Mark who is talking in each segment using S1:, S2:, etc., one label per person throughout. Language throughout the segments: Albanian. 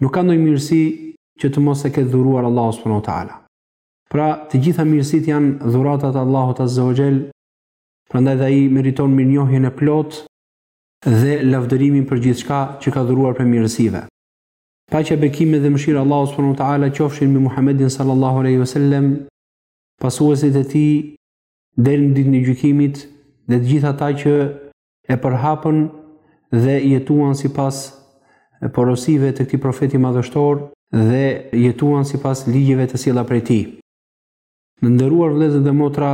S1: Nuk ka ndonjë mirësi që të mos e ketë dhuruar Allahu subhanahu wa taala. Pra, të gjitha mirësitë janë dhurata të Allahut azza wa jall, prandaj dhe ai meriton mirënjohjen e plotë dhe lavdërimin për gjithçka që ka dhuruar prej mirësive. Paqja, bekimi dhe mëshira e Allahut subhanahu wa taala qofshin mbi Muhammedin sallallahu alaihi wasallam, pasuesit e tij deri në ditën e gjykimit dhe të gjithë ata që e përhapën dhe jetuan sipas porosive të këtij profeti madhështor dhe jetuan sipas ligjeve të sjella prej tij. Të nderuar vëllezër dhe motra,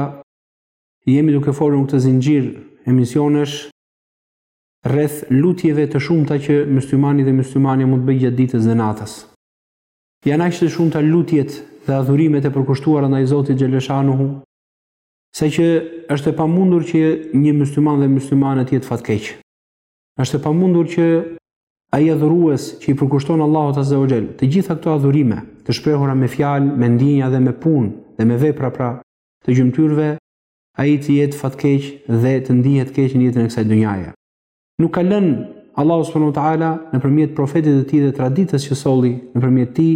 S1: jemi duke folur në këtë zinxhir emisionesh rreth lutjeve të shumta që myslimani dhe myslimania mund të bëjë gjatë ditës dhe natës. Janë aq të shumta lutjet dhe adhurimet e përkushtuara ndaj Zotit xheleshanuhu, Saqë është e pamundur që një mysliman dhe myslimane të jetë fatkeq. Është e pamundur që ai adhurues që i përkushton Allahut Azza wa Jall, të gjitha këto adhurime, të shprehura me fjalë, me ndjenja dhe me punë dhe me vepra pra të gjymtyrëve, ai të jetë fatkeq dhe të ndihet keq në jetën e kësaj dunjaje. Nuk ka lënë Allahu subhanahu wa taala nëpërmjet profetit të tij dhe traditës që solli nëpërmjet tij,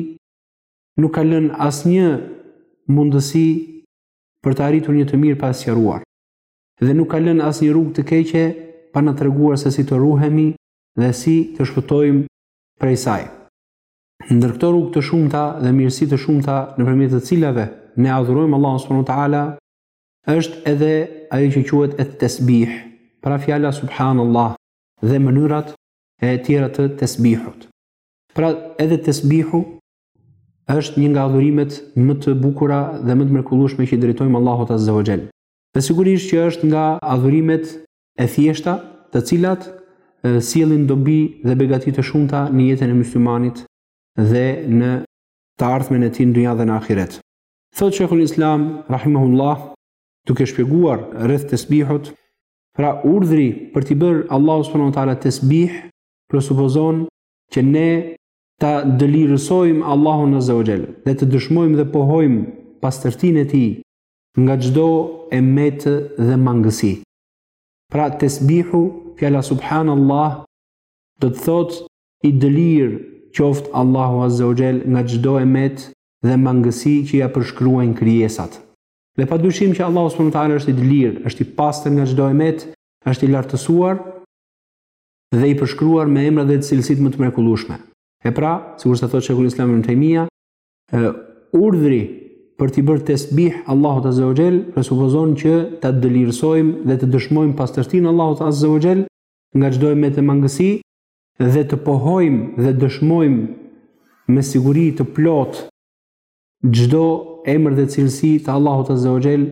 S1: nuk ka lënë asnjë mundësi për të arritur një të mirë pa e sqaruar. Dhe nuk ka lënë asnjë rrugë të keqe pa na treguar se si të ruhemi dhe si të shpëtojmë prej saj. Ndër këto rrugë të shumta dhe mirësi të shumta nëpërmjet të cilave ne adhurojmë Allahun subhanahu wa taala është edhe ajo që quhet et tesbih, pra fjala subhanallah dhe mënyrat e tjera të tesbihut. Pra edhe tesbihu është një nga adhurimet më të bukura dhe më të mrekullueshme që i drejtojmë Allahut Azza wa Jall. Dhe sigurisht që është nga adhurimet e thjeshta, të cilat sjellin dobi dhe begati të shumta në jetën e muslimanit dhe në të ardhmen e tij në dunja dhe në ahiret. Thotë shehul Islam rahimahullah, duke shpjeguar rreth tesbihut, pra urdhri për t'i bërë Allahut subhanahu wa taala tesbih presupozon që ne ta dëlirësojmë Allahun azza wa jall dhe të dëshmojmë dhe pohojmë pastërtinë e tij nga çdo e metë dhe mangësi. Pra tesbihu, fjala subhanallah, do të thotë i dëlirë qoftë Allahu azza wa jall nga çdo e metë dhe mangësi që ia përshkruajnë krijesat. Dhe pa dyshim që Allahu subhanahu wa taala është i dëlirë, është i pastër nga çdo e metë, është i lartësuar, dhe i përshkruar me emrat dhe cilësitë më të mrekullueshme. E pra, sikurse thotë Sheikhul Islam ibn Taymija, urdhri për t'i bërë tesbih Allahut Azza wa Jell presupozon që ta dëlirsojmë dhe të dëshmojmë pastërtinë e Allahut Azza wa Jell nga çdo e metë e mangësi dhe të pohojmë dhe dëshmojmë me siguri të plotë çdo emër dhe cilësi të Allahut Azza wa Jell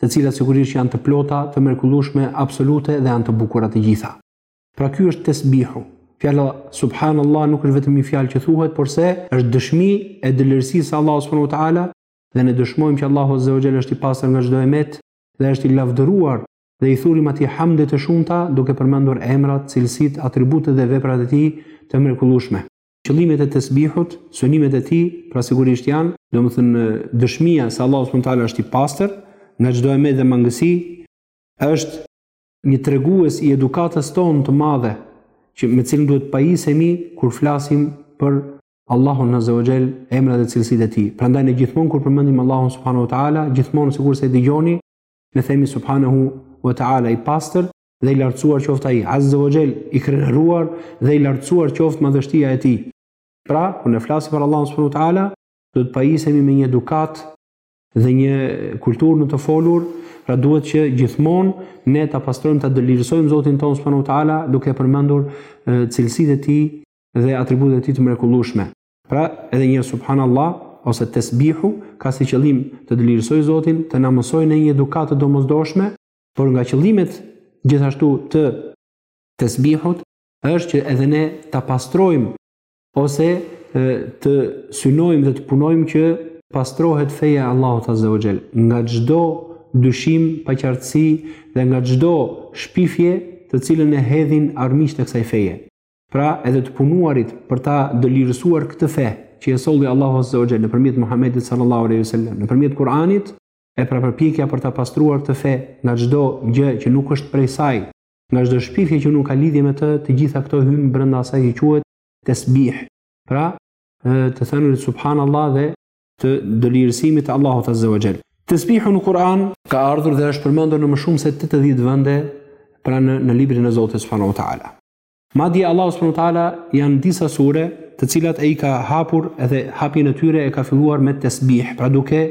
S1: të cilat sigurisht janë të plota, të mrekullueshme, absolute dhe janë të bukura të gjitha. Pra ky është tesbihu. Fjala subhanallahu nuk është vetëm një fjalë që thuhet, porse është dëshmi e dëlirësisë së Allahut subhanahu wa taala dhe ne dëshmojmë që Allahu azza wa jalla është i pastër nga çdo e metë dhe është i lavdëruar dhe i thurim atij hamde të shumta duke përmendur emrat, cilësitë, atributet dhe veprat e tij të mrekullueshme. Qëllimet e tesbihut, synimet e tij, pra sigurisht janë, domethënë dëshmia se Allahu subhanahu teala është i pastër nga çdo e metë dhe mangësi, është një tregues i edukatës tonë të madhe, që me cilën duhet të pajisemi kur flasim për Allahun azza wa jell, emrat dhe cilësitë e tij. Prandaj ne gjithmonë kur përmendim Allahun subhanahu wa ta'ala, gjithmonë sikurse e dëgjoni, ne themi subhanahu wa ta'ala i pastër, dhe i lartësuar qoftë ai, azza wa jell, i krenuar dhe i lartësuar qoftë madhështia e tij. Pra, kur ne flasim për Allahun subhanahu wa ta'ala, duhet të pajisemi me një edukatë dhe një kulturë në të folur, pra duhet që gjithmonë ne ta pastrojmë ta dëlirësojmë Zotin tonë subhanahu wa ta'ala duke përmendur cilësitë e tij dhe atributet e tij të mrekullueshme. Pra, edhe një subhanallah, ose tesbihu, ka si qëllim të dëlirësojë Zotin, të na mësojë ne një edukatë të domozdoshme, Por nga qëllimet gjithashtu të tesbihut është që edhe ne ta pastrojmë ose të synojmë dhe të punojmë që pastrohet feja e Allahut Azza wa Jall nga çdo dyshim, paqartësi dhe nga çdo shpifje të cilën e hedhin armiqtë e kësaj feje. Pra, edhe të punuarit për ta dëlirësuar këtë fe që e solli Allahu Azza wa Jall nëpërmjet Muhamedit sallallahu alaihi wasallam, nëpërmjet Kur'anit, e pra përpjekja për ta pastruar këtë fe nga çdo gjë që nuk është prej saj, nga çdo shpifje që nuk ka lidhje me të, të gjitha këto hyjnë brenda asaj që quhet tesbih, pra të thënurit subhanallahu dhe të dëlirësimit të Allahut azza wa jall. Tesbihu në Kur'an ka ardhur dhe është përmendur në më shumë se 80 vende pra në, në librin e Zotit subhanahu wa taala. Madje Allahu subhanahu wa taala janë disa sure të cilat ai ka hapur dhe hapjen e tyre e ka filluar me tesbih, pra duke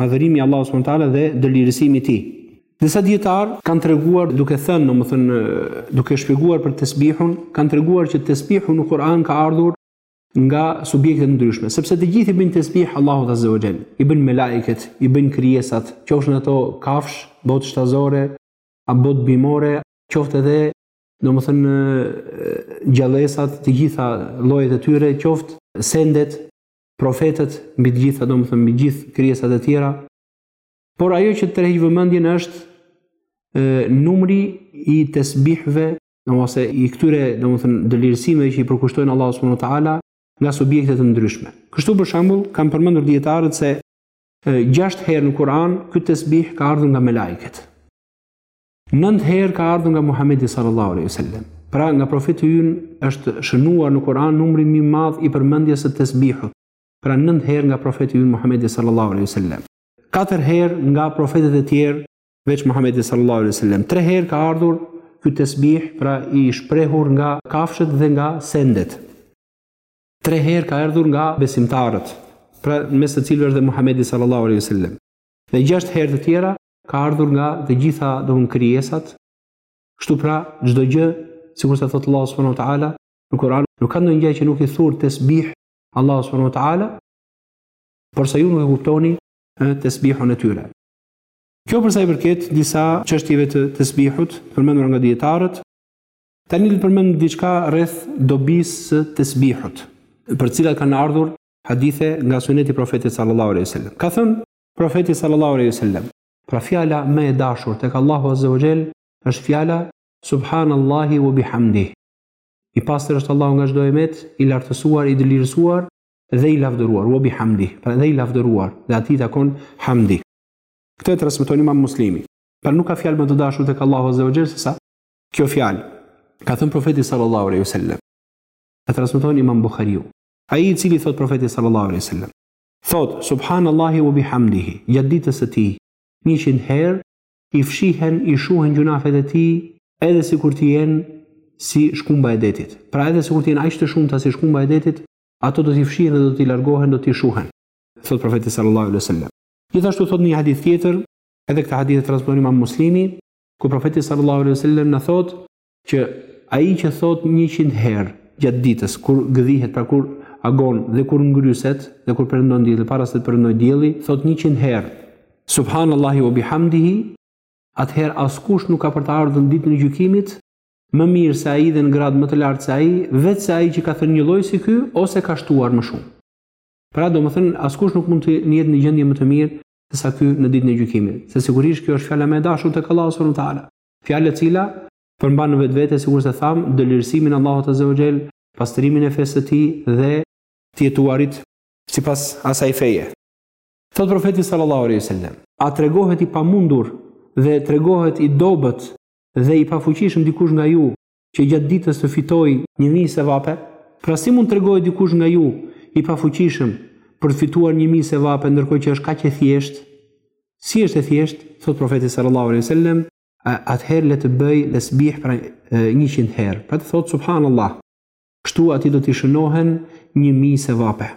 S1: madhërimi i Allahut subhanahu teala dhe dëlirësimi i tij. Disa dijetarë kanë treguar duke thënë, domethënë duke shpjeguar për tesbihun, kanë treguar që tesbihu në Kur'an ka ardhur nga subjekte të ndryshme, sepse të gjithë i bëjnë tesbih Allahut azza wa jall, i bëjnë melaiket, i bëjnë krijesat, qofshin ato kafshë, botë shtazore, a botë bimore, qoftë edhe domethënë gjallesat, të gjitha llojet e tyre, qoftë sendet, profetët, mbi të gjitha, domethënë mbi gjithë krijesat e tjera. Por ajo që tërheq vëmendjen është ë numri i tesbihëve ose i këtyre, domethënë dëlirësimeve që i përkushtojnë Allahut subhanahu wa taala nga subjekte të ndryshme. Kështu për shembull, kanë përmendur dijetarët se 6 herë në Kur'an ky tesbih ka ardhur nga melajket. Nëntë herë ka ardhur nga Muhamedi sallallahu alaihi wasallam. Pra nga profeti ynë është shënuar në Kur'an numri më i madh i përmendjes së tesbihut. Pra nëntë herë nga profeti ynë Muhamedi sallallahu alaihi wasallam. Katër herë nga profetët e tjerë veç Muhamedi sallallahu alaihi wasallam. Tre herë ka ardhur ky tesbih, pra i shprehur nga kafshët dhe nga sendet. Tre herë ka ardhur nga besimtarët, pra mes të cilëve është dhe Muhamedi sallallahu alaihi wasallam. Dhe gjashtë herë të tjera ka ardhur nga të gjitha domthon krijesat. Kështu pra, çdo gjë, sikurse thotë Allahu subhanahu wa taala në Kur'an, nuk ka ndonjë gjë që nuk i thur tesbih Allahut subhanahu wa taala, porse ju nuk e kuptoni tesbihun e tyre. Kjo për sa i përket disa çështjeve të tesbihut, përmendur nga dijetarët, tani do të përmend diçka rreth dobisë së tesbihut, për të cilat kanë ardhur hadithe nga suneti i profetit sallallahu alaihi wasallam. Ka thënë Profeti sallallahu alaihi wasallam. Pra fjala më e dashur tek Allahu azza wa jall është fjala subhanallahi wa bihamdih. I pastër është Allahu nga çdo e metë, i lartësuar, i dëlirësuar dhe i lavdëruar, wa bihamdih. Pra dhe i lavdëruar, dhe atij i takon hamdi. Këtë e transmeton Imam Muslimi. Pra nuk ka fjalë më të dashur tek Allahu azza wa jall sesa kjo fjalë. Ka thënë profeti sallallahu alaihi wasallam. E transmeton Imam Buhariu. Ai i cili thotë profeti sallallahu alaihi wasallam, Thotë, Subhanallahi wa bihamdihi, gjatë ditës së tij, njëqind herë, i fshihen, i shuhen gjynafet e tij, edhe sikur të jenë si shkumba e detit. Pra edhe sikur të jenë aq të shumta si shkumba e detit, ato do t'i fshihen dhe do t'i largohen, do t'i shuhen. Thotë Profeti sallallahu alejhi ve sellem. Gjithashtu thotë në një hadith tjetër, edhe këtë hadith e transmeton Imam Muslimi, ku Profeti sallallahu alejhi ve sellem na thotë, Që ai që thotë njëqind herë gjatë ditës, kur gëdhihet, pra kur agon dhe kur ngryset, dhe kur perëndon dielli, para se të perëndojë dielli, thotë njëqind herë, Subhanallahi wa bihamdihi, atëherë askush nuk ka për të ardhur në ditën e gjykimit më mirë se ai dhe në gradë më të lartë se ai, veçse ai që ka thënë njëlloj si ky ose ka shtuar më shumë. Pra, domethënë, askush nuk mund të jetë në gjendje më të mirë sesa ky në ditën e gjykimit. Se sigurisht kjo është fjala më e dashur tek Allahu subhanahu wa taala. Fjalë e cila përmban në vetvete sikurse thamë, dëlirësimin e Allahut azze o xhel, pastrimin e fesë së Tij dhe. Të jetuarit sipas asaj feje. Thotë Profeti sallallahu alejhi ve sellem. A tregohet i pamundur dhe tregohet i dobët dhe i pafuqishëm dikush nga ju që gjatë ditës të fitojë një mijë sevape? Pra si mund të tregohet dikush nga ju i pafuqishëm për të fituar një mijë sevape ndërkohë që është kaq e thjeshtë? Si është e thjeshtë? Thotë profeti sallallahu alaihi wasallam, atëherë le të bëjë tesbih pra 100 herë. Pra të thotë subhanallah. Kështu atij do t'i shënohen një mijë sevape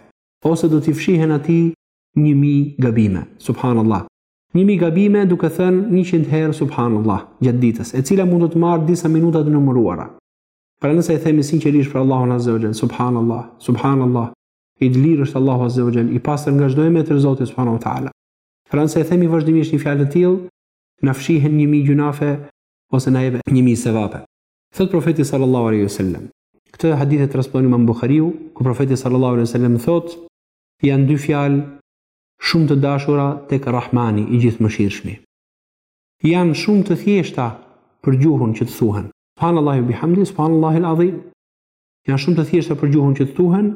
S1: ose do t'i fshihen atij një mijë gabime. Subhanallah. Një mijë gabime duke thënë njëqind herë Subhanallah gjatë ditës, e cila mund të të marrë disa minuta të numëruara. Pra nëse e themi sinqerisht për Allahun Azza wa Jall, Subhanallah, Subhanallah, i dlirë është Allahu Azza wa Jall, i pastër nga çdo e metë Zoti Subhanahu wa Taala. Pra nëse e themi vazhdimisht një fjalë të tillë, na fshihen një mijë gjynafe ose na jepen një mijë sevape. Thotë profeti sallallahu alaihi wasallam. Këtë hadith e transmeton Imam Buhariu, ku profeti sallallahu alaihi wasallam thotë, janë dy fjalë Shumë të dashura tek Rrahmani i Gjithëmëshirshmi. Janë shumë të thjeshta për gjuhën që të thuhen. Subhanallahi wa bihamdihi, Subhanallahil Adhim. Janë shumë të thjeshta për gjuhën që të thuhen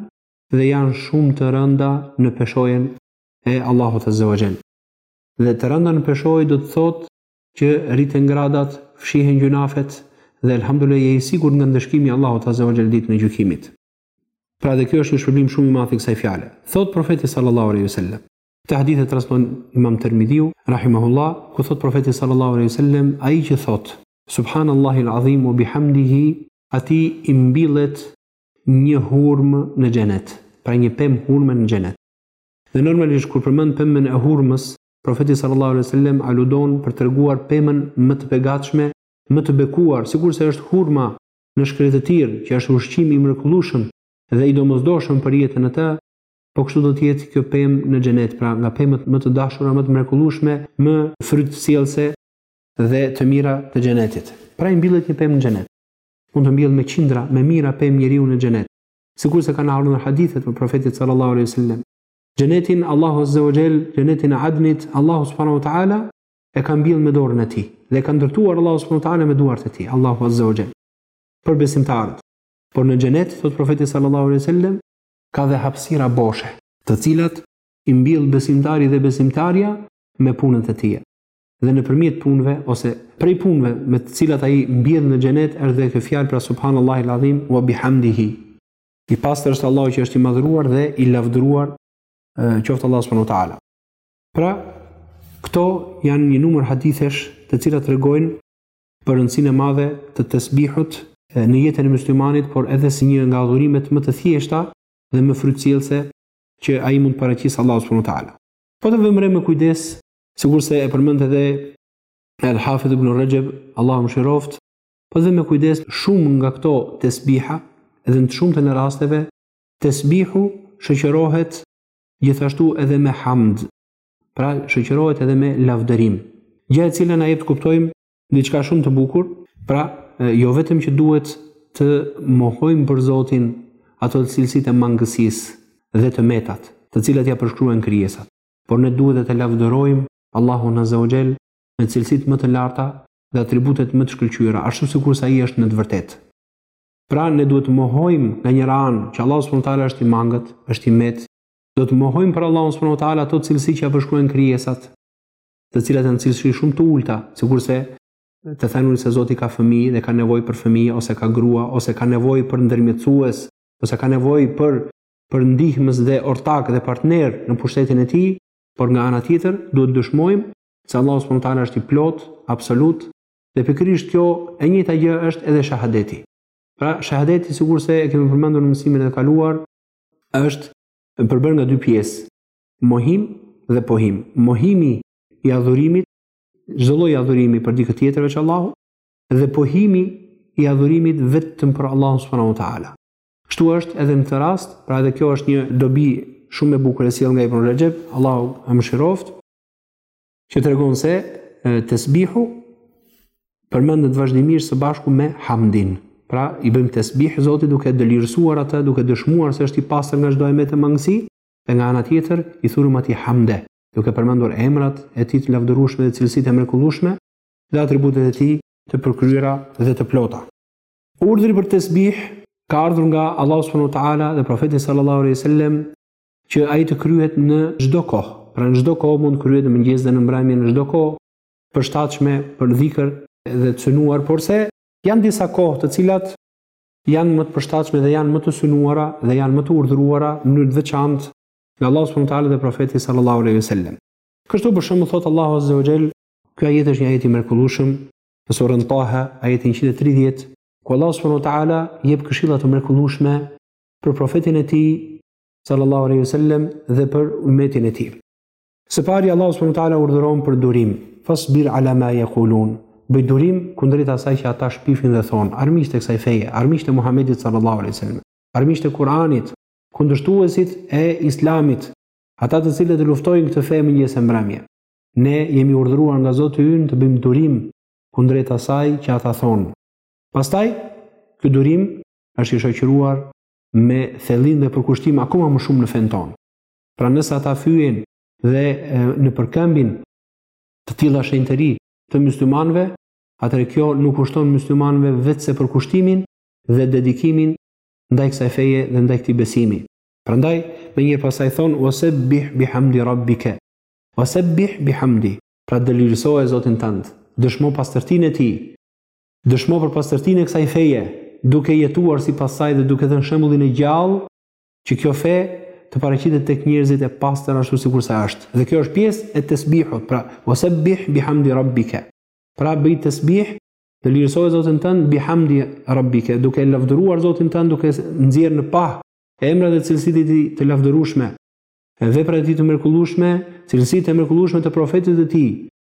S1: dhe janë shumë të rënda në peshojen e Allahut Azze wa Xhell. Dhe të rënda në peshojë do të thotë që rriten gradat, fshihen gjynafet dhe elhamdullillah je i sigurt nga ndëshkimi i Allahut Azze wa Xhell ditën e gjykimit. Pra dhe kjo është një shpërblim shumë i madh i kësaj fjale. Thotë profeti sallallahu alaihi wasallam. Këtë hadith e transmeton Imam Tirmidhiu rahimahullah, ku thotë profeti sallallahu alaihi wasallam, ai që thotë Subhanallahi al-azim wa bihamdihi, atij i mbillet një hurmë në xhenet, pra një pemë hurme në xhenet. Dhe normalisht kur përmend pemën e hurmës, profeti sallallahu alaihi wasallam aludon për të treguar pemën më të begatshme, më të bekuar, sikurse është hurma në shkretëtirë, që është ushqim i mrekullueshëm dhe i domosdoshëm për jetën në të, po kështu do të jetë kjo pemë në xhenet, pra nga pemët më të dashura, më të mrekullueshme, më frytësjellëse dhe të mira të xhenetit. Pra i mbillet një pemë në xhenet. Mund të mbjellë me qindra, me mijëra pemë njeriu në xhenet, sikurse kanë ardhur në hadithet e Profetit sallallahu alejhi wasallam. Xhenetin Allahu azza wa jall, xhenetin e Adnit, Allahu subhanahu wa taala e ka mbjellë me dorën e tij dhe e ka ndërtuar Allahu subhanahu wa taala me duart e tij, Allahu azza wa jall. Për besimtarët. Por në xhenet, thotë profeti sallallahu alaihi wasallam, ka dhe hapësira boshe, të cilat i mbill besimtari dhe besimtarja me punët e tija. Dhe nëpërmjet punëve ose prej punëve me të cilat ai mbjell në xhenet është dhe kjo fjalë pra subhanallahil adhim wa bihamdihi. I pastër është Allahu që është i madhëruar dhe i lavdëruar qoftë Allahu subhanahu wa taala. Pra, këto janë një numër hadithesh të cilat tregojnë për rëndësinë e madhe të tesbihut në jetën e muslimanit, por edhe si një nga adhurimet më të thjeshta dhe më frytësjellëse që ai mund të paraqesë Allahu subhanahu wa taala. Po të vëmë re me kujdes, sikurse e përmend edhe El Hafidh ibn Rajab, Allahu e mëshiroftë, po të vëmë re me kujdes shumë nga këto tesbiha, edhe në të shumtën e rasteve tesbihu shoqërohet gjithashtu edhe me hamd, pra shoqërohet edhe me lavdërim. Gjë e cila na jep të kuptojmë diçka shumë të bukur, pra jo vetëm që duhet të mohojmë për Zotin ato cilësitë e mangësisë dhe të metat, të cilat ia përshkruajnë krijesat, por ne duhet edhe të lavdërojmë Allahun Azza wa Jell me cilësitë më të larta dhe atributet më të shkëlqyera, ashtu sikurse ai është në të vërtetë. Pra ne duhet të mohojmë nga njëra anë që Allahu subhanahu wa taala është i mangët, është i metë. Duhet të mohojmë për Allahun subhanahu wa taala ato cilësi që ia përshkruajnë krijesat, të cilat janë cilësi shumë të ulta, sikurse të thënurit se Zoti ka fëmijë dhe ka nevojë për fëmijë ose ka grua ose ka nevojë për ndërmjetësues ose ka nevojë për për ndihmës dhe ortak dhe partner në pushtetin e tij, por nga ana tjetër duhet të dëshmojmë se Allahu subhanahu wa taala është i plotë, absolut, Dhe pikërisht kjo e njëjta gjë është edhe shahadeti. Pra, shahadeti sikurse e kemi përmendur në mësimin e kaluar, është përbërë nga dy pjesë, mohim dhe pohim. Mohimi i adhurimit, çdo lloj adhurimi për dikë tjetër veç Allahut, dhe pohimi i adhurimit vetëm për Allahun subhanahu wa taala. Kështu është edhe në këtë rast, pra edhe kjo është një dobi shumë e bukur e sjellë nga Ibn Rajab, Allahu e mëshiroftë. Që tregon se tesbihu përmendet vazhdimisht së bashku me hamdin. Pra, i bëjmë tesbih Zotit duke dëlirësuar atë, duke dëshmuar se është i pastër nga çdo e metë e mangësi, dhe nga ana tjetër i thurim atij hamde, duke përmendur emrat e tij të lavdërueshme dhe cilësitë e mrekullueshme dhe atributet e tij të përkryera dhe të plota. Urdhri për tesbih ka ardhur nga Allahu subhanahu wa taala dhe profeti sallallahu alaihi wasallam që ai të kryhet në çdo kohë. Pra në çdo kohë mund të kryhet në mëngjes dhe në mbrëmje në çdo kohë të përshtatshme për dhikr dhe të synuar, porse janë disa kohë të cilat janë më të përshtatshme dhe janë më të synuara dhe janë më të urdhëruara në mënyrë të veçantë nga Allahu subhanahu wa taala dhe profeti sallallahu alaihi wasallam. Kështu për shembull thot Allahu azza wa jall, ky ajet është një ajet i mrekullueshëm në surën Taha, ajeti 130, ku Allahu subhanahu wa taala jep këshilla të mrekullueshme për profetin e tij sallallahu alaihi wasallam dhe për umetin e tij. Së pari Allahu subhanahu wa taala urdhëron për durim, fasbir ala ma yaqulun. Bëj durim kundrejt asaj që ata shpifin dhe thon, armiqtë e kësaj feje, armiqtë e Muhamedit sallallahu alaihi wasallam, armiqtë e Kuranit, kundërshtuesit e Islamit, ata të cilët e luftojnë këtë fe mëngjes e mbrëmje. Ne jemi urdhëruar nga Zoti ynë të bëjmë durim kundrejt asaj që ata thon. Pastaj, ky durim është i shoqëruar me thellim dhe përkushtim akoma më shumë në fenë tonë. Pra nëse ata fyejnë dhe nëpërkëmbin të tilla shenjtëri të myslimanëve, atëherë kjo nuk u shton myslimanëve veçse përkushtimin dhe dedikimin ndaj kësaj feje dhe ndaj këtij besimi. Prandaj, menjëherë pas saj thotë, wasabbih bihamdi rabbika. Wasabbih bihamdi. Pra dëlirësoje Zotin tënd, dëshmo pastërtinë e tij. Dëshmo për pastërtinë e kësaj feje, duke jetuar sipas saj dhe duke dhënë shembullin e gjallë që kjo fe të paraqitet tek njerëzit e pastër ashtu sikurse është. Dhe kjo është pjesë e tesbihut, pra, wasabbih bihamdi rabbika. Pra bëj tesbih dëlirësoje Zotin tënd bihamdi rabbika, duke e lavdëruar Zotin tënd, duke nxjerrë në pah emrat dhe cilësitë e tij të lavdërueshme, veprat e tij të mrekullueshme, cilësitë e mrekullueshme të profetit të tij,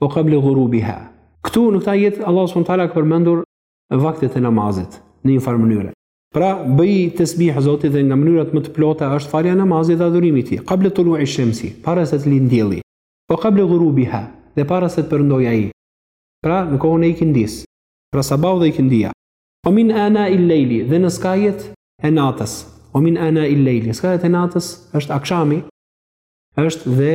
S1: wa qabla ghurubiha. Këtu në këtë ajet Allahu subhanahu wa taala ka përmendur vaktet e namazit në një farë mënyre. Pra, bëj tesbih Zotit dhe nga mënyrat më të plota është falja e namazit dhe adhurimi i tij. Qabla tulu'i shamsi, para se të lind dielli. Wa qabla ghurubiha, dhe para se të perëndojë ai. Pra, në kohën e ikindis. Pra sabahu dhe ikindia. Wa min ana il lejli dhe në skajet e natës. Wa min ana il lejli. Skajet e natës është akshami, është dhe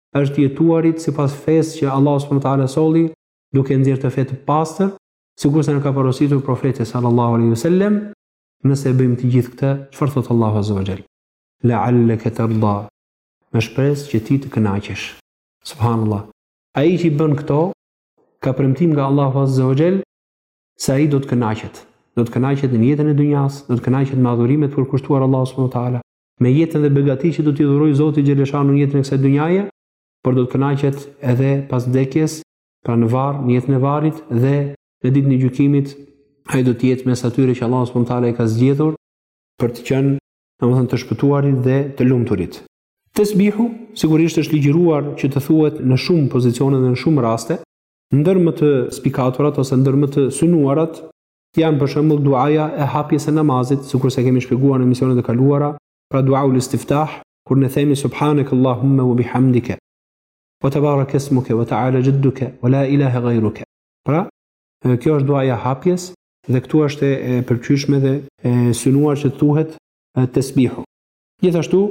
S1: është jetuarit sipas fesë që Allahu subhanahu wa taala solli, duke nxjerrë atë fe të pastër, sikurse na ka porositur Profeti sallallahu alaihi wasallam, nëse e bëjmë të gjithë këtë, çfarë thotë Allahu azza wa jall? La'allaka tarda. Me shpresë që ti të kënaqesh. Subhanallah. Ai që i bën këto ka premtim nga Allahu azza wa jall se ai do të kënaqet. Do të kënaqet në jetën e dunjas, do të kënaqet me adhurimet përkushtuar Allahut subhanahu wa taala. me jetën dhe begati që do t'i dhurojë Zoti Xheleshanuhu në jetën e kësaj dunjaje, por do të kënaqet edhe pas vdekjes, pra në varr, në jetën e varrit dhe në ditën e gjykimit, ai do të jetë mes atyre që Allahu subhanahu teala i ka zgjedhur për të qenë, domethënë të shpëtuarit dhe të lumturit. Tesbihu sigurisht është ligjëruar që të thuhet në shumë pozicione dhe në shumë raste, ndër më të spikaturat ose ndër më të synuarat Janë për shembull duaja e hapjes së namazit, sikurse kemi shpjeguar në emisionet e kaluara, pra duaul istiftah, kur ne themi subhanak Allahumme wa bihamdike, wa tabarak esmuke, wa ta'ala xhedduke, wa la ilahe gajruke. Pra, kjo është duaja e hapjes dhe këtu është e pëlqyeshme dhe e synuar që të thuhet tesbihu. Gjithashtu,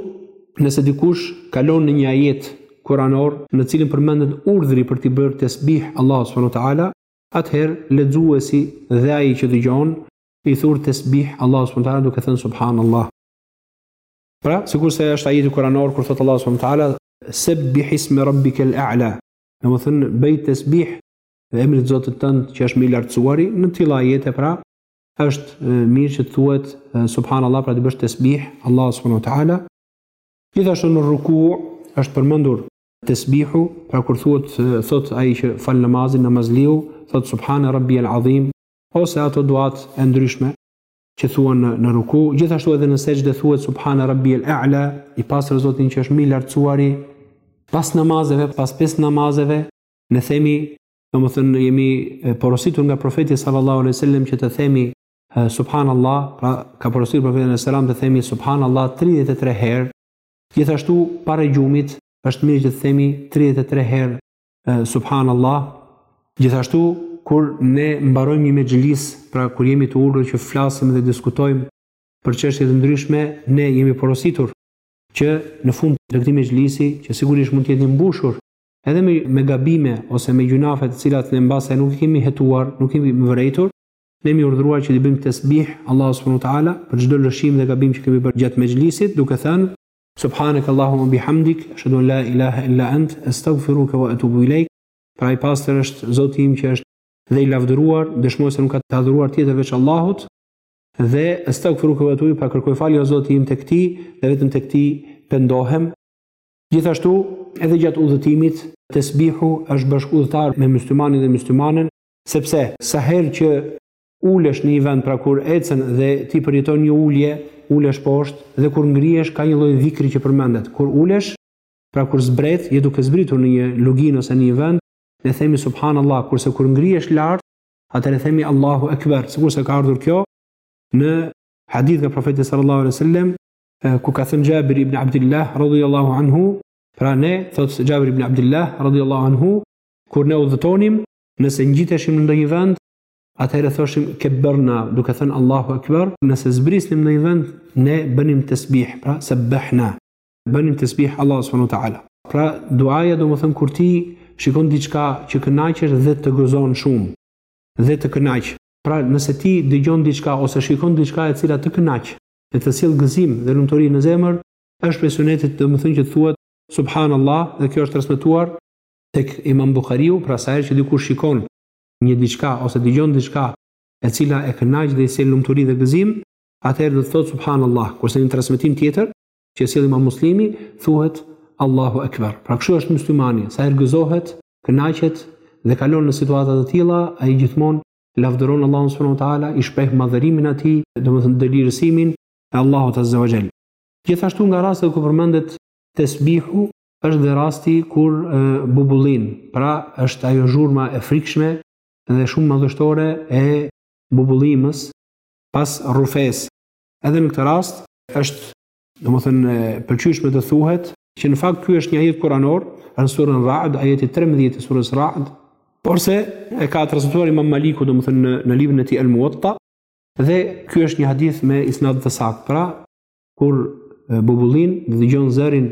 S1: nëse dikush kalon në një ajet kuranor në të cilin përmendet urdhri për t'i bërë tesbih Allahut subhanahu wa ta'ala, atëherë lexuesi dhe ai që dëgjon i thur tesbih Allahut subhanahu wa taala duke thënë subhanallah. Pra, sikurse është ajeti kuranor kur thotë Allahu subhanahu wa taala sebbih isme rabbikal a'la. Domethënë bëj tesbih emrit të Zotit tënd që është më i lartësuari, në të tilla ajete pra është mirë që të thuhet subhanallah pra të bësh tesbih Allahut subhanahu wa taala. Gjithashtu në ruku është përmendur Tesbihu, pra kur thuhet thotë ai që fal namazin namazliu, thotë subhane rabbiyal azim, ose ato duat e ndryshme që thuhen në, në ruku, gjithashtu edhe në sexhde thuhet subhane rabbiyal a'la, i pastër Zoti im që është më i lartësuari. Pas namazeve, pas pesë namazeve, ne themi, domethënë jemi porositur nga profeti sallallahu alaihi wasallam që të themi subhanallah, pra ka porositur profeti sallallahu alaihi wasallam të themi subhanallah 33 herë Gjithashtu para gjumit është mirë që të themi 33 herë subhanallah. Gjithashtu kur ne mbarojmë një mexhlis, pra kur jemi të ulur që flasim dhe diskutojmë për çështje të ndryshme, ne jemi porositur që në fund të këtij mexhlisi, që sigurisht mund të jetë i mbushur edhe me, me gabime ose me gjynahe të cilat ne mbase nuk i kemi hetuar, nuk i kemi vërejtur, Ne jemi urdhëruar që t'i bëjmë tesbih Allahut subhanahu wa ta'ala për çdo lëshim dhe gabim që kemi bërë gjatë mexhlisit, duke thënë, Subhaneke Allahumma wa bihamdik, eshhedu an la ilahe illa ent, estagfiruke wa etubu ilejk, Pra i pastër është Zoti im që është dhe i lavdëruar, dëshmoj se nuk ka të adhuruar tjetër veç Allahut, dhe estagfiruke wa etubu, pra kërkoj falje o Zoti im tek Ti dhe vetëm tek Ti pendohem. Gjithashtu, edhe gjatë udhëtimit, tesbihu është bashkudhëtar me myslimanin dhe myslimanen, Sepse sa herë që ulesh në një vend pra kur ecën dhe ti përjeton një ulje, ulesh poshtë dhe kur ngrihesh ka një lloj dhikri që përmendet. Kur ulesh, pra kur zbret, je duke zbritur në një luginë ose në një vend, ne themi subhanallah, kurse kur ngrihesh lart, atëherë themi Allahu Akbar, sikurse ka ardhur kjo në hadith nga profeti sallallahu alaihi wasallam, ku ka thënë Xhabir ibn Abdilah radhiyallahu anhu, pra ne thotë Xhabir ibn Abdilah radhiyallahu anhu, kur ne udhëtonim, Nëse ngjiteshim në ndonjë vend, atëherë thoshim kebberna, duke thënë Allahu Ekber, nëse zbrisnim në ndonjë vend, ne bënim tesbih, pra sebbahna, bënim tesbih Allahut subhanahu wa taala. Pra duaja domethënë kur ti shikon diçka që kënaqesh dhe të gëzon shumë, dhe të kënaq. Pra nëse ti dëgjon diçka ose shikon diçka e cila të kënaq, e të sjell gëzim dhe lumturi në zemër, është prej sunetit domethënë që të thuhet Subhanallah dhe kjo është transmetuar tek Imam Buhariu, pra sa herë që dikush shikon një diçka ose dëgjon diçka e cila e kënaq dhe i sjell lumturi dhe gëzim, atëherë do të thotë subhanallah, kurse në transmetim tjetër që e sjell Imam Muslimi thuhet Allahu Akbar. Pra kështu është muslimani, sa herë gëzohet, kënaqet dhe kalon në situata të tilla, ai gjithmonë lavdëron Allahun subhanahu wa taala, i shpreh madhërimin atij, domethënë dëlirësimin e Allahut azza wa jall. Gjithashtu nga rastet ku përmendet tesbihu është dhe rasti kur bubullin, pra është ajo zhurma e frikshme dhe shumë madhështore e bubullimës pas rrufesë. Edhe në këtë rast, është domethënë pëlqyeshme të thuhet, që në fakt ky është një ajet kuranor, në surën Ra'd, ajeti 13 i surës Ra'd, porse e ka transmetuar imam Maliku, domethënë në, në librin e tij El Muatta, dhe ky është një hadith me isnad të saktë, pra, kur bubullin dhe dëgjon zërin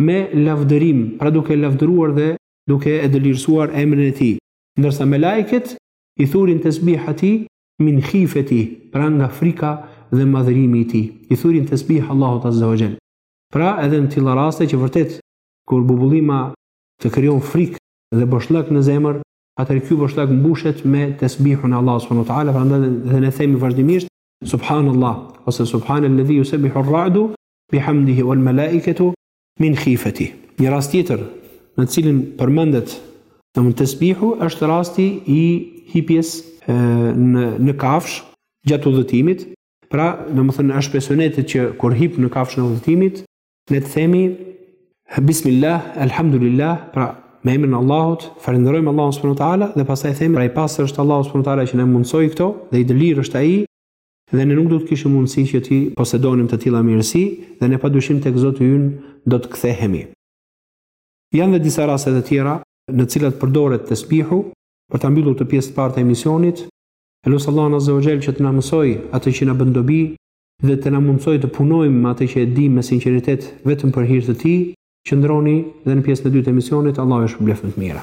S1: me lavdërim, pra duke lavdëruar dhe duke e dëlirësuar emrin e Tij, ndërsa melaiket i thurin tesbih Atij min khifetih, pra nga frika dhe madhërimi i Tij, i thurin tesbih Allahut azza wa jall. Pra edhe në tilla raste që vërtet kur bubullima të krijon frikë dhe boshllëk në zemër, atëherë ky boshllëk mbushet me tesbihun e Allahut subhanahu wa taala, prandaj dhe ne themi vazhdimisht, Subhanallah, ose Subhanel ledhi yusebbihu ar-ra'du bihamdihi wal malaikatu min khifati. Një rast tjetër në të cilin përmendet domethënë tesbihu është rasti i hipjes në në kafshë gjatë udhëtimit. Pra, domethënë është prej sunetit që kur hip në kafshën e udhëtimit, ne të themi Bismillah, alhamdulillah, pra me emrin e Allahut, falënderojmë Allahun subhanuhu teala dhe pastaj themi pra i pastër është Allahu subhanuhu teala që na mundësoi këto dhe i dëlir është ai Dhe ne nuk do të kishim mundësi që t'i posedonim të tilla mirësi dhe ne padyshim tek Zoti ynë do të kthehemi. Janë dhe disa raste të tjera në të cilat përdoret tesbihu, për ta mbyllur këtë pjesë të parë të emisionit, e lus Allahun Azze o Xhel që të na mësojë atë që na bën dobi dhe të na mundësojë të punojmë me atë që e dimë me sinqeritet vetëm për hir të Tij, qëndroni dhe në pjesën e dytë të emisionit, Allahu ju shpërbleftë me të mira.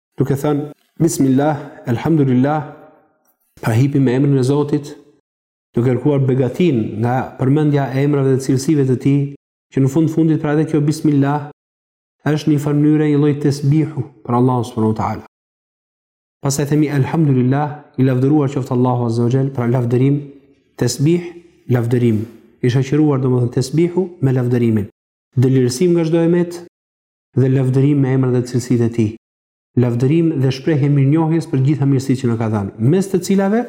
S1: Duke thënë Bismillah, Elhamdulillah, pra hipi me emrin e Zotit, duke kërkuar begatinë nga përmendja e emrave dhe cilësive të tij, që në fund fundit pra edhe kjo Bismillah është një farë mënyre një lloj tesbihu për Allah subhanahu wa ta'ala. Pastaj themi Elhamdulillah, i lavdëruar qoftë Allahu Azza wa Jall, pra lavdërim, tesbih, lavdërim. I shoqëruar domethënë tesbihu me lavdërimin. Dëlirësim nga çdo e met, dhe lavdërim me emrat dhe cilësitë e Tij. Lavdërim dhe shprehje mirënjohjes për të gjitha mirësitë që na ka dhënë, mes të cilave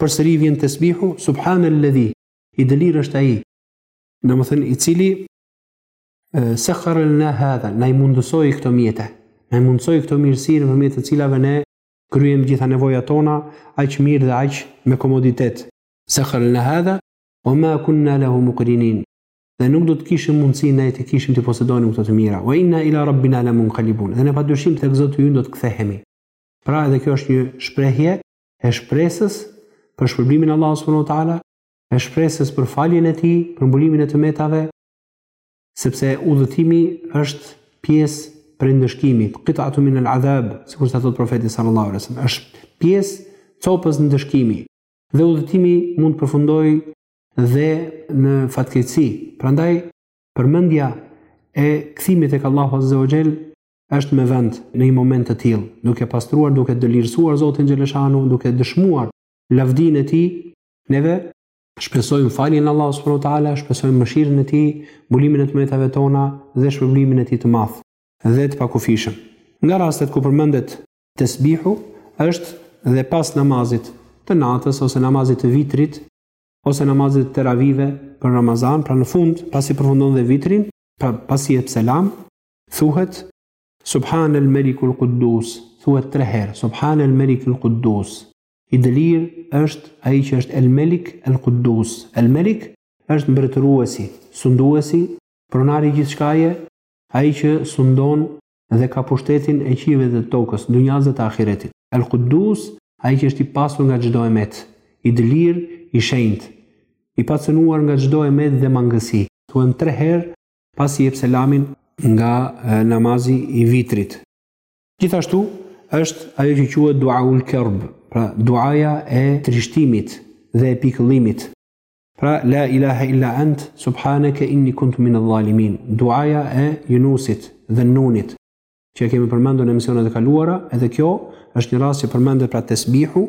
S1: përsëri vjen tesbihu, Subhanel-ledhi, i dëlirë është Ai, domethënë i cili sakharalna hadha, na i mundësoi këto mjete, na i mundësoi këto mirësi nëpërmjet të cilave ne kryejmë gjitha nevojat tona aq mirë dhe aq me komoditet. Sakharalna hadha wa ma kunna lahu muqrinin. dhe nuk do të kishim mundësi ne të kishim t'i posedonim këto të mira. Wa inna ila rabbina lamunqalibun. Dhe ne padyshim tek Zoti ynë do të kthehemi. Pra edhe kjo është një shprehje e shpresës për shpërblimin e Allahut subhanahu wa taala, e shpresës për faljen e tij, për mbulimin e të metave, sepse udhëtimi është pjesë prej ndëshkimit, qit'atu min al-adhab, sikurse thotë profeti sallallahu alaihi wasallam, është pjesë copëz ndëshkimi. Dhe udhëtimi mund të përfundojë dhe në fatkeqësi. Prandaj përmendja e kthimit tek Allahu Azza wa Jell është me vend në një moment të tillë, duke pastruar, duke dëlirësuar Zotin Xheleshanu, duke dëshmuar lavdinë e tij, neve shpresojmë faljen e Allahu subhanahu wa taala, shpresojmë mëshirën e tij, mbulimin e të metave tona dhe shpërblimin e tij të madh dhe të pakufishëm. Nga rastet ku përmendet tesbihu është dhe pas namazit të natës ose namazit të vitrit ose namazit të teravive për Ramazan, pra në fund, pasi përfundon dhe vitrin, pra pasi jep selam, thuhet Subhan el Melik ul Quddus, thuhet tre herë, Subhan el Melik ul Quddus. I dëlirë është ai që është el Melik el Quddus. El Melik është mbretëruesi, sunduesi, pronari i gjithçkaje, ai që sundon dhe ka pushtetin e qiejve dhe të tokës, dunjas dhe të ahiretit. El-Kudus, Ai që është i pastër nga çdo e metë, i dëlirë, i shenjtë, i pacënuar nga çdo e metë dhe mangësi. Thuhen tre herë pasi jep selamin nga namazi i vitrit. Gjithashtu, është ajo që quhet Du'aul-Kerb, pra duaja e trishtimit dhe e pikëllimit. Pra, la ilaha illa ant, subhanaka inni kuntu min adh-dhalimin. Duaja e Junusit Dhen-Nunit, që e kemi përmendur në emisionet e kaluara, edhe kjo është një rast që përmendet pra tesbihu,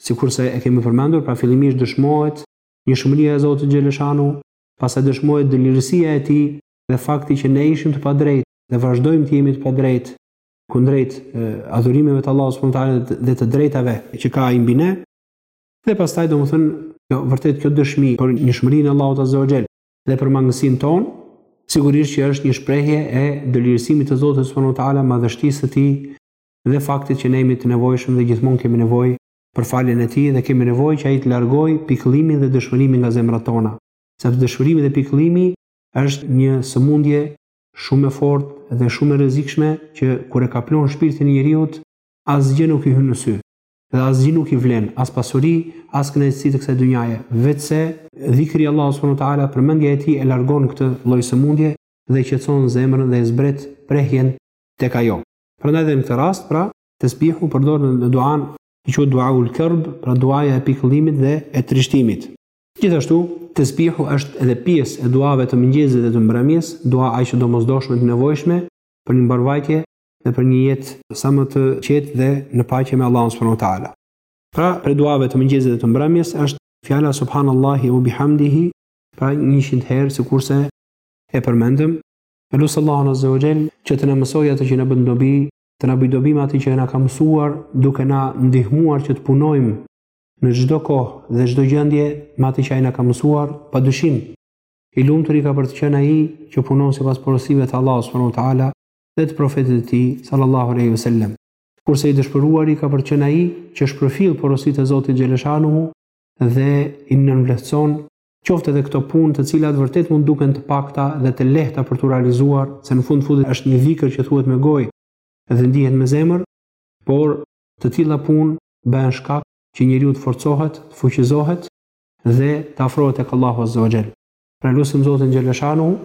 S1: sikurse e kemi përmendur, pra fillimisht dëshmohet njëshmëria e Zotit xheleshanuhu, pastaj dëshmohet dëlirësia e tij dhe fakti që ne ishim të padrejtë dhe vazhdojmë të jemi të padrejtë kundrejt adhurimeve të Allahut subhanahu wa taala dhe të drejtave që ka ai mbi ne. Dhe pastaj domethënë, jo, vërtet kjo dëshmi për njëshmërinë e Allahut azza wa jall dhe për mangësinë tonë, sigurisht që është një shprehje e dëlirësimit të Zotit subhanahu wa taala, madhështisë së tij dhe faktit që ne jemi të nevojshëm dhe gjithmonë kemi nevojë për faljen e tij dhe kemi nevojë që ai të largojë pikëllimin dhe dëshpërimin nga zemrat tona. Sepse dëshpërimi dhe pikëllimi është një sëmundje shumë e fortë dhe shumë e rrezikshme që kur e kaplon shpirtin e njeriut, asgjë nuk i hyn në sy. Dhe asgjë nuk i vlen, as pasuri, as kënaqësi të kësaj dunjaje, veçse dhikri i Allahut subhanahu wa taala, përmendja e Tij e largon këtë lloj sëmundje dhe e qetëson zemrën dhe e zbret prehjen tek ajo. Prandaj dhe në këtë rast, pra, tesbihu përdoret në duanë që quhet duaul kerb, pra duaja e pikëllimit dhe e trishtimit. Gjithashtu, tesbihu është edhe pjesë e duave të mëngjesit dhe të mbrëmjes, dua aq të domosdoshme, të nevojshme për një mbarëvajtje dhe për një jetë sa më të qetë dhe në paqe me Allahun subhanahu wa taala. Pra, prej duave të mëngjesit dhe të mbrëmjes është fjala subhanallahi ue bihamdihi, pra 100 herë sikurse e përmendëm. E lus Allahun azza wa jall që të na mësojë atë që na bën dobi, të na bëjë dobi me atë që na ka mësuar, duke na ndihmuar që të punojmë në çdo kohë dhe çdo gjendje me atë që ai na ka mësuar, pa dyshim. I lumturi ka për të qenë ai që punon sipas porosive të Allahut subhanahu wa taala dhe të Profetit të Tij, sallallahu alejhi ve sellem. Kurse i dëshpëruari ka për të qenë ai që shpërfill porositë e Zotit xheleshanuhu dhe i nënvleftëson, qoftë edhe këto punë të cilat vërtet mund të duken të pakta dhe të lehta për t'u realizuar, se në fund fundit është një dhikër që thuhet me gojë dhe ndihet me zemër, por të tilla punë bëhen shkak që njeriu të forcohet, të fuqizohet dhe të afrohet tek Allahu azza wa jall. Pra lusim Zotin
S2: xheleshanuhu